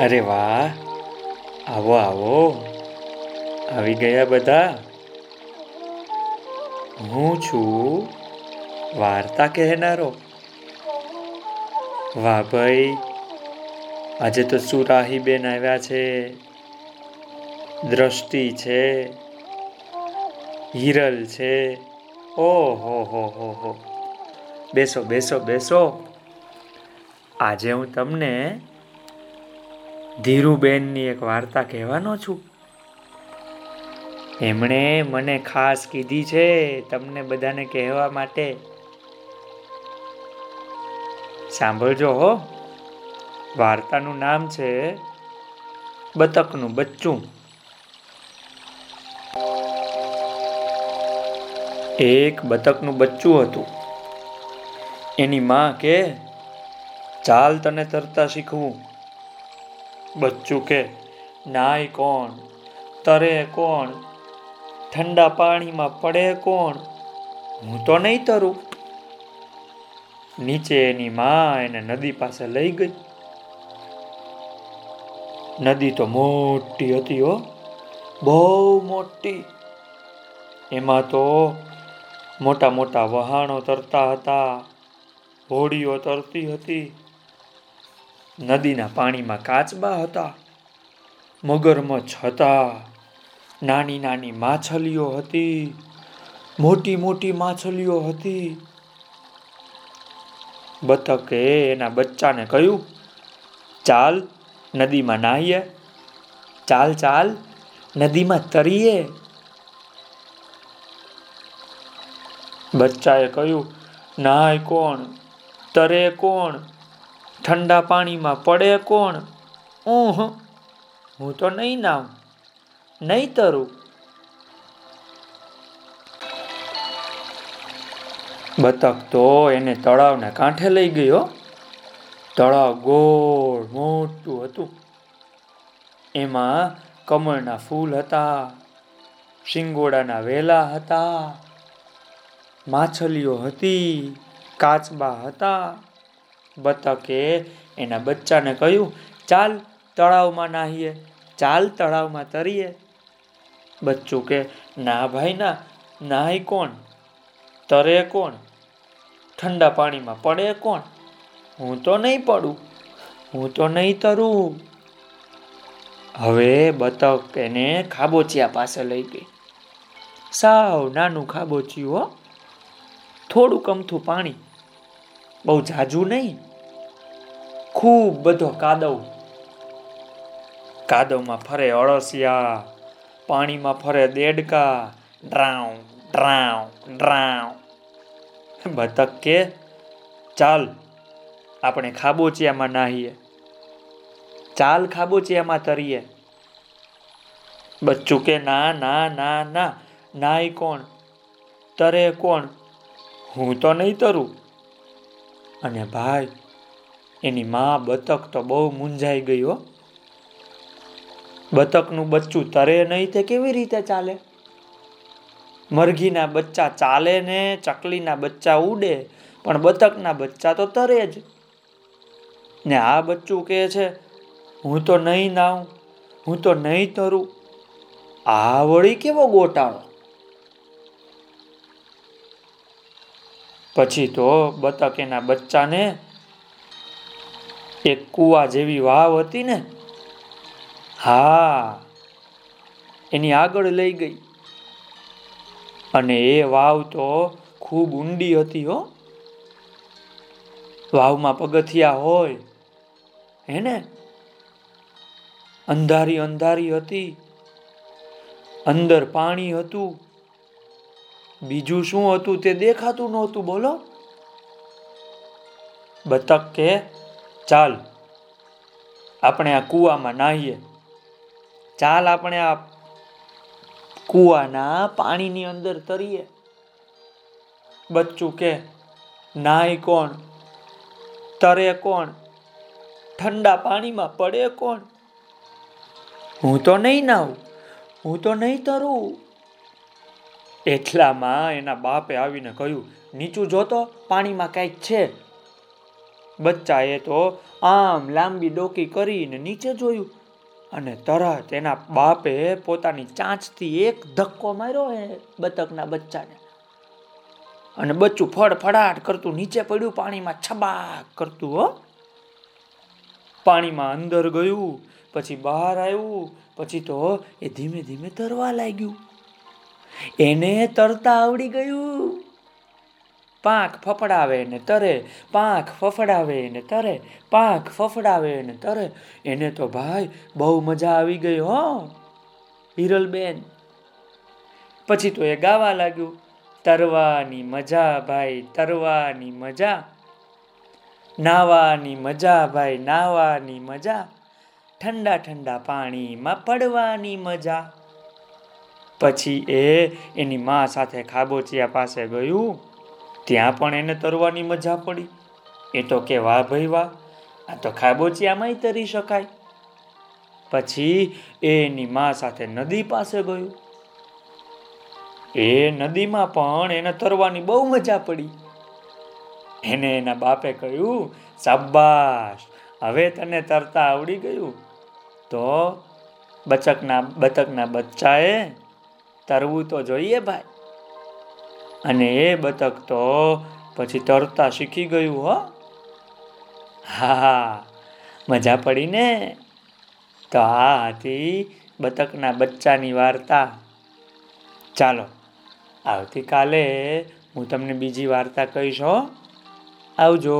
અરે વાહ. આવો આવો. આવી ગયા બધા? હું છું વાર્તા કહેનારો. વાહ ભાઈ. આજે તો સુરાહી બેન આવ્યા છે. દ્રષ્ટિ છે. હિરલ છે. ઓ હો હો હો હો. બેસો બેસો બેસો. આજે હું તમને ધીરુબેનની એક વાર્તા કહેવાનો છું. એમણે મને ખાસ કીધી છે તમને બધાને કહેવા માટે. સાંભળજો હો, વાર્તાનું નામ છે બતકનું બચ્ચું. એક બતકનું બચ્ચું હતું. એની માં કે, ચાલ તને તરતા શીખવું. બચ્ચું કે, નાય કોણ? તરે કોણ? ઠંડા પાણીમાં પડે કોણ? હું તો નહીં તરું. નીચે એની માં એને નદી પાસે લઈ ગઈ. નદી તો મોટી હતી હો, બહુ મોટી. એમાં તો મોટા મોટા વહાણો તરતા હતા, હોડીઓ તરતી હતી. નદીના પાણીમાં કાચબા હતા મગરમચ્છ હતા નાની નાની માછલીઓ હતી, મોટી મોટી માછલીઓ હતી. બતકે એના બચ્ચાને કહ્યું, ચાલ નદીમાં નાહીએ, ચાલ ચાલ નદીમાં તરીએ. બચ્ચાએ કહ્યું, નાય કોણ, તરે કોણ ઠંડા પાણીમાં પડે કોણ? ઊહ હું તો નહીં નામ, નહીં તરું. બતક તો એને તળાવને કાંઠે લઈ ગયો તળાવ ગોળ મોટું હતું. એમાં કમળના ફૂલ હતા, શિંગોડાના વેલા હતા, માછલીઓ હતી, કાચબા હતા. બતકે એના બચ્ચાને કહ્યું, ચાલ તળાવમાં નાહીએ, ચાલ તળાવમાં તરીએ. બચ્ચું કે, ના ભાઈ ના, નાહી કોણ? તરે કોણ? ઠંડા પાણીમાં પડે કોણ? હું તો નહીં પડું, હું તો નહીં તરું. હવે બતક એને ખાબોચિયા પાસે લઈ ગઈ. સાવ નાનું ખાબોચિયું હો. થોડું કમથું પાણી બહુ જાજુ નહીં. ખૂબ બધો કાદવ. કાદવમાં ફરે અળસિયા, પાણીમાં ફરે દેડકા, ડ્રાઉ ડ્રાઉ ડ્રાઉ. બતક કે ચાલ, આપણે ખાબોચિયામાં નાહીએ. ચાલ ખાબોચિયામાં તરીએ. બચ્ચું કે, ના ના ના ના, નાય કોણ? તરે કોણ? હું તો નહીં તરું. અને ભાઈ, એની માં બતક તો બહુ મૂંઝાઈ ગઈ હો. બતકનું બચ્ચું તરે નહીં તે કેવી રીતે ચાલે? મરઘીના બચ્ચા ચાલે ને, ચકલીના બચ્ચા ઉડે, પણ બતકના બચ્ચા તો તરે જ. ને આ બચ્ચું કહે છે, હું તો નહીં નાઉં હું તો નહીં તરું. આ વળી કેવો ગોટાળો? પછી તો બતક એના બચ્ચાને એક કુવા જેવી વાવ હતી ને હા, એની આગળ લઈ ગઈ. અને એ વાવ તો ખૂબ ઊંડી હતી હો. વાવમાં પગથિયા હોય હે ને અંધારી અંધારી હતી. અંદર પાણી હતું. બીજું શું હતું તે દેખાતું નહોતું, બોલો. બતક કે, ચાલ, આપણે આ કૂવામાં નાહીએ. ચાલ, આપણે આ કૂવાના પાણીની અંદર તરીએ. બચ્ચું કે, નાય કોણ? તરે કોણ? ઠંડા પાણીમાં પડે કોણ? હું તો નહીં નાવું હું તો નહીં તરું. એટલામાં એના બાપે આવીને કહ્યું, નીચું જોતો, પાણીમાં કંઈક છે. બચ્ચાએ તો આમ લાંબી ડોકી કરીને નીચે જોયું અને તરત એના બાપે પોતાની ચાંચથી એક ધક્કો માર્યો એ બતકના બચ્ચાને. અને બચ્ચું ફડફડાટ કરતું નીચે પડ્યું, પાણીમાં છબાક કરતું, હો. પાણીમાં અંદર ગયું, પછી બહાર આવ્યું, પછી તો એ ધીમે ધીમે તરવા લાગ્યું. એને તરતા આવડી ગયું. પાંખ ફફડાવે ને તરે, પાંખ ફફડાવે ને તરે, પાંખ ફફડાવે ને તરે. એને તો ભાઈ બહુ મજા આવી ગઈ હો, હિરલબેન. પછી તો એ ગાવા લાગ્યું, તરવાની મજા ભાઈ, તરવાની મજા. નાવાની મજા ભાઈ, નાવાની મજા. ઠંડા ઠંડા પાણીમાં પડવાની મજા. પછી એ એની મા સાથે ખાબોચિયા પાસે ગયું. ત્યાં પણ એને તરવાની મજા પડી. એ તો કે, વાહ ભાઈ વાહ, આ તો ખાબોચિયામાંય તરી શકાય. પછી એ એની મા સાથે નદી પાસે ગયું. એ નદીમાં પણ એને તરવાની બહુ મજા પડી. એને એના બાપે કહ્યું સાબાશ હવે તને તરતા આવડી ગયું. તો બચકના, બતકના બચ્ચાએ તરવું તો જોઈએ ભાઈ. અને એ બતક તો પછી તરતા શીખી ગયું હો. હા મજા પડી ને? તો આ હતી બતકના બચ્ચાની વાર્તા. ચાલો, આવતીકાલે હું તમને બીજી વાર્તા કહીશ હો. આવજો.